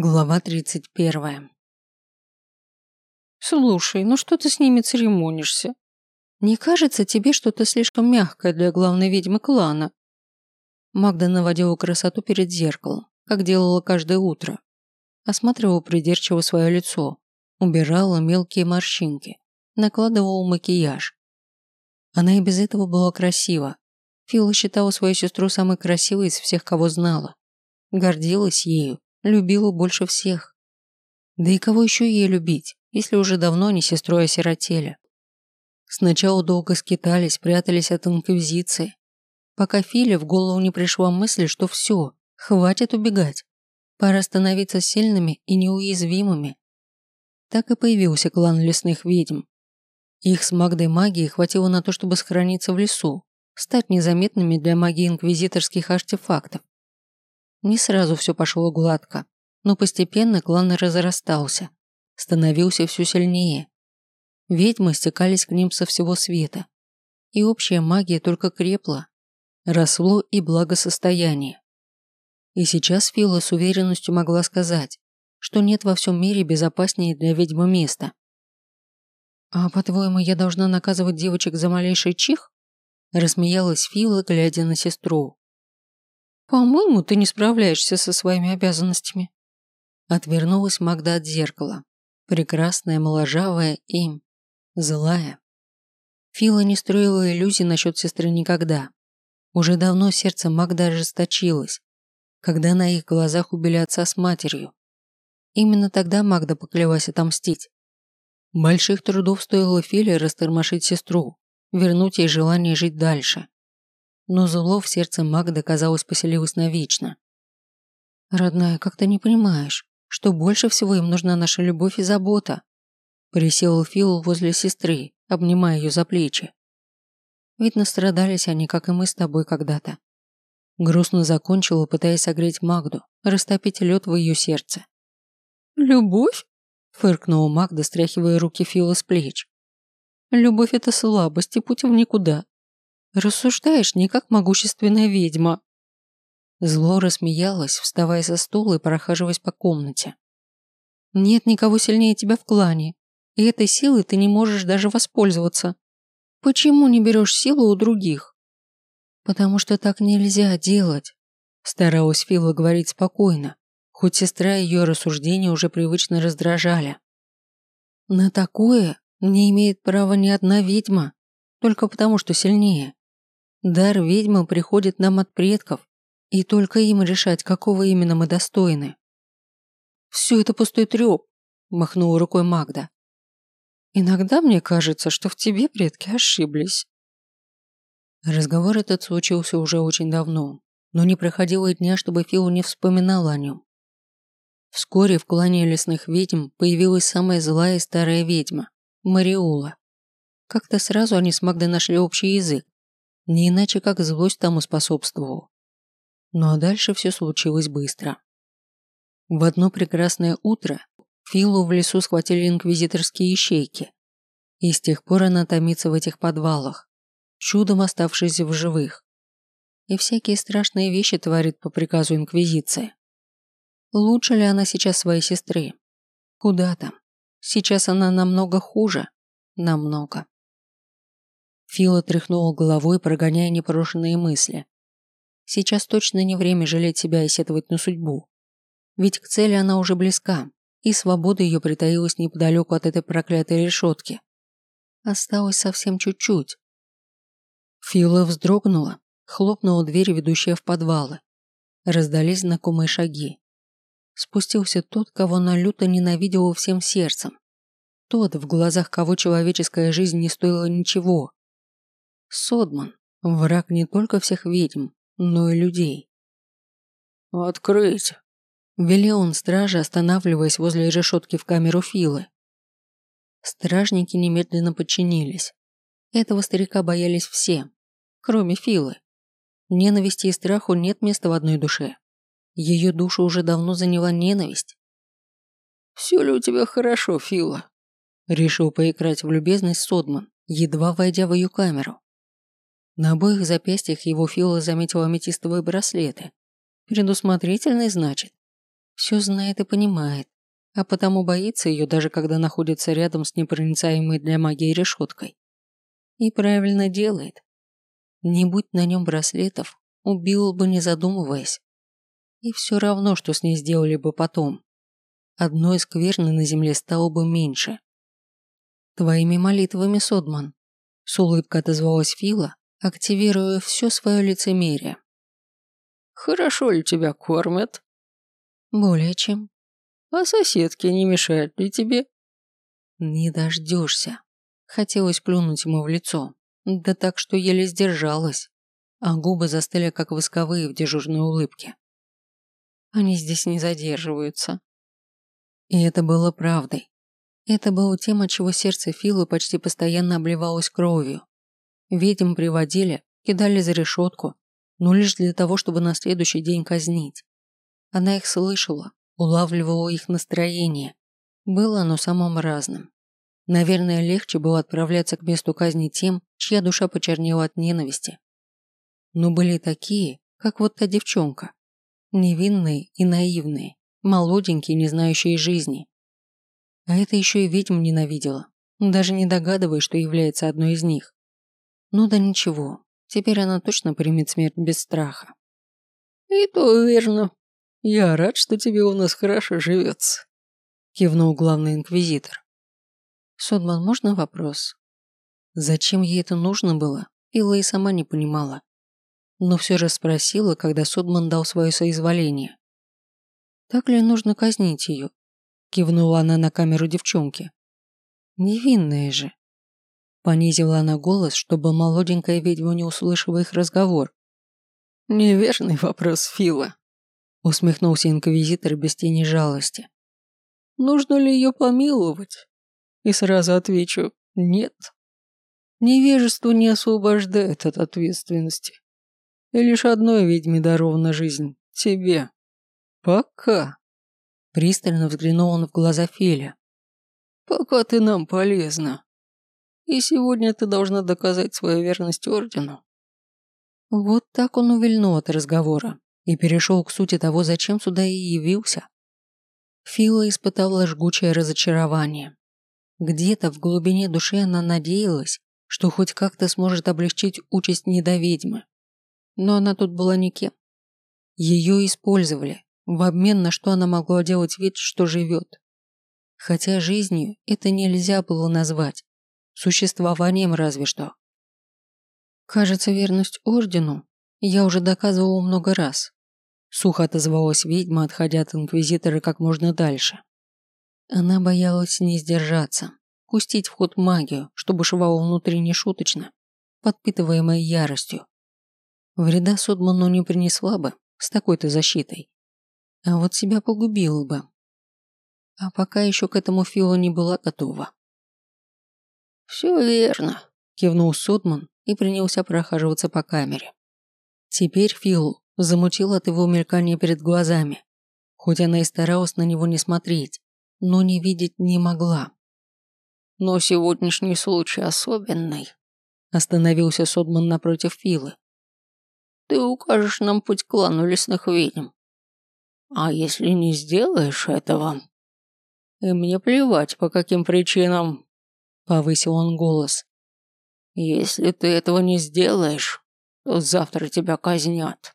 Глава 31. «Слушай, ну что ты с ними церемонишься? Не кажется тебе что-то слишком мягкое для главной ведьмы клана?» Магда наводила красоту перед зеркалом, как делала каждое утро. Осматривала придирчиво свое лицо, убирала мелкие морщинки, накладывала макияж. Она и без этого была красива. Фила считала свою сестру самой красивой из всех, кого знала. Гордилась ею любила больше всех. Да и кого еще ей любить, если уже давно не сестрой осиротели? Сначала долго скитались, прятались от инквизиции, пока Филе в голову не пришла мысль, что все, хватит убегать, пора становиться сильными и неуязвимыми. Так и появился клан лесных ведьм. Их с Магдой магии хватило на то, чтобы сохраниться в лесу, стать незаметными для магии инквизиторских артефактов. Не сразу все пошло гладко, но постепенно клан разрастался, становился все сильнее. Ведьмы стекались к ним со всего света, и общая магия только крепла, росло и благосостояние. И сейчас Фила с уверенностью могла сказать, что нет во всем мире безопаснее для ведьмы места. «А по-твоему, я должна наказывать девочек за малейший чих?» Рассмеялась Фила, глядя на сестру. «По-моему, ты не справляешься со своими обязанностями». Отвернулась Магда от зеркала. Прекрасная, моложавая и... злая. Фила не строила иллюзий насчет сестры никогда. Уже давно сердце Магда ожесточилось, когда на их глазах убили отца с матерью. Именно тогда Магда поклялась отомстить. Больших трудов стоило Филе растормошить сестру, вернуть ей желание жить дальше но зло в сердце Магды, казалось, поселилось навечно. «Родная, как ты не понимаешь, что больше всего им нужна наша любовь и забота?» Присел Фил возле сестры, обнимая ее за плечи. Ведь настрадались они, как и мы с тобой когда-то. Грустно закончила, пытаясь согреть Магду, растопить лед в ее сердце. «Любовь?» – фыркнула Магда, стряхивая руки Фила с плеч. «Любовь – это слабость и путь в никуда. Рассуждаешь не как могущественная ведьма». Зло рассмеялась, вставая со стула и прохаживаясь по комнате. «Нет никого сильнее тебя в клане, и этой силой ты не можешь даже воспользоваться. Почему не берешь силу у других?» «Потому что так нельзя делать», – старалась Фила говорить спокойно, хоть сестра ее рассуждения уже привычно раздражали. «На такое не имеет права ни одна ведьма, только потому что сильнее. Дар ведьмы приходит нам от предков, и только им решать, какого именно мы достойны. «Все это пустой треп», – махнула рукой Магда. «Иногда мне кажется, что в тебе предки ошиблись». Разговор этот случился уже очень давно, но не проходило и дня, чтобы Фил не вспоминал о нем. Вскоре в клане лесных ведьм появилась самая злая и старая ведьма – Мариула. Как-то сразу они с Магдой нашли общий язык, не иначе, как злость тому способствовала. Ну а дальше все случилось быстро. В одно прекрасное утро Филу в лесу схватили инквизиторские ищейки. И с тех пор она томится в этих подвалах, чудом оставшись в живых. И всякие страшные вещи творит по приказу инквизиции. Лучше ли она сейчас своей сестры? Куда там? Сейчас она намного хуже. Намного. Фила тряхнула головой, прогоняя непрошенные мысли. Сейчас точно не время жалеть себя и сетовать на судьбу. Ведь к цели она уже близка, и свобода ее притаилась неподалеку от этой проклятой решетки. Осталось совсем чуть-чуть. Фила вздрогнула, хлопнула дверь, ведущая в подвалы. Раздались знакомые шаги. Спустился тот, кого она люто ненавидела всем сердцем. Тот, в глазах кого человеческая жизнь не стоила ничего. Содман – враг не только всех ведьм, но и людей. «Открыть!» – велел он страже, останавливаясь возле решетки в камеру Филы. Стражники немедленно подчинились. Этого старика боялись все, кроме Филы. Ненависти и страху нет места в одной душе. Ее душу уже давно заняла ненависть. «Все ли у тебя хорошо, Фила?» Решил поиграть в любезность Содман, едва войдя в ее камеру. На обоих запястьях его Фила заметила аметистовые браслеты. Предусмотрительный, значит. Все знает и понимает, а потому боится ее даже когда находится рядом с непроницаемой для магии решеткой. И правильно делает. Не будь на нем браслетов, убил бы не задумываясь. И все равно, что с ней сделали бы потом. Одной скверны на земле стало бы меньше. Твоими молитвами, Содман. С улыбкой отозвалась Фила, активируя все свое лицемерие. Хорошо ли тебя кормят? Более чем. А соседки не мешают ли тебе? Не дождешься. Хотелось плюнуть ему в лицо, да так, что еле сдержалась, а губы застыли, как восковые в дежурной улыбке. Они здесь не задерживаются. И это было правдой. Это было тем, от чего сердце Филы почти постоянно обливалось кровью. Ведьм приводили, кидали за решетку, но лишь для того, чтобы на следующий день казнить. Она их слышала, улавливала их настроение. Было оно самым разным. Наверное, легче было отправляться к месту казни тем, чья душа почернела от ненависти. Но были такие, как вот та девчонка. Невинные и наивные, молоденькие, не знающие жизни. А это еще и ведьм ненавидела, даже не догадываясь, что является одной из них. Ну да ничего, теперь она точно примет смерть без страха. «И то верно. Я рад, что тебе у нас хорошо живется», кивнул главный инквизитор. Содман, можно вопрос? Зачем ей это нужно было, Илла и сама не понимала. Но все же спросила, когда Содман дал свое соизволение. Так ли нужно казнить ее? Кивнула она на камеру девчонки. Невинная же. Понизила она голос, чтобы молоденькая ведьма не услышала их разговор. «Неверный вопрос, Фила», — усмехнулся инквизитор без тени жалости. «Нужно ли ее помиловать? И сразу отвечу «нет». Невежество не освобождает от ответственности. И лишь одной ведьме дарована жизнь – тебе. Пока. Пристально взглянул он в глаза Феля. Пока ты нам полезна. И сегодня ты должна доказать свою верность Ордену. Вот так он увильнул от разговора и перешел к сути того, зачем сюда и явился. Фила испытала жгучее разочарование. Где-то в глубине души она надеялась, что хоть как-то сможет облегчить участь недоведьмы. Но она тут была никем. Ее использовали, в обмен на что она могла делать вид, что живет. Хотя жизнью это нельзя было назвать. Существованием разве что. Кажется, верность ордену я уже доказывала много раз. Сухо отозвалась ведьма, отходя от инквизитора как можно дальше. Она боялась не сдержаться, пустить в ход магию, что бушевала внутри нешуточно, подпитываемая яростью. Вреда Содману не принесла бы с такой-то защитой. А вот себя погубила бы. А пока еще к этому Фила не была готова. «Все верно», – кивнул Содман и принялся прохаживаться по камере. Теперь Фил замутил от его мелькания перед глазами, хоть она и старалась на него не смотреть но не видеть не могла. «Но сегодняшний случай особенный», – остановился Содман напротив Филы. «Ты укажешь нам путь к клану лесных ведьм. А если не сделаешь этого...» «И мне плевать, по каким причинам», – повысил он голос. «Если ты этого не сделаешь, то завтра тебя казнят».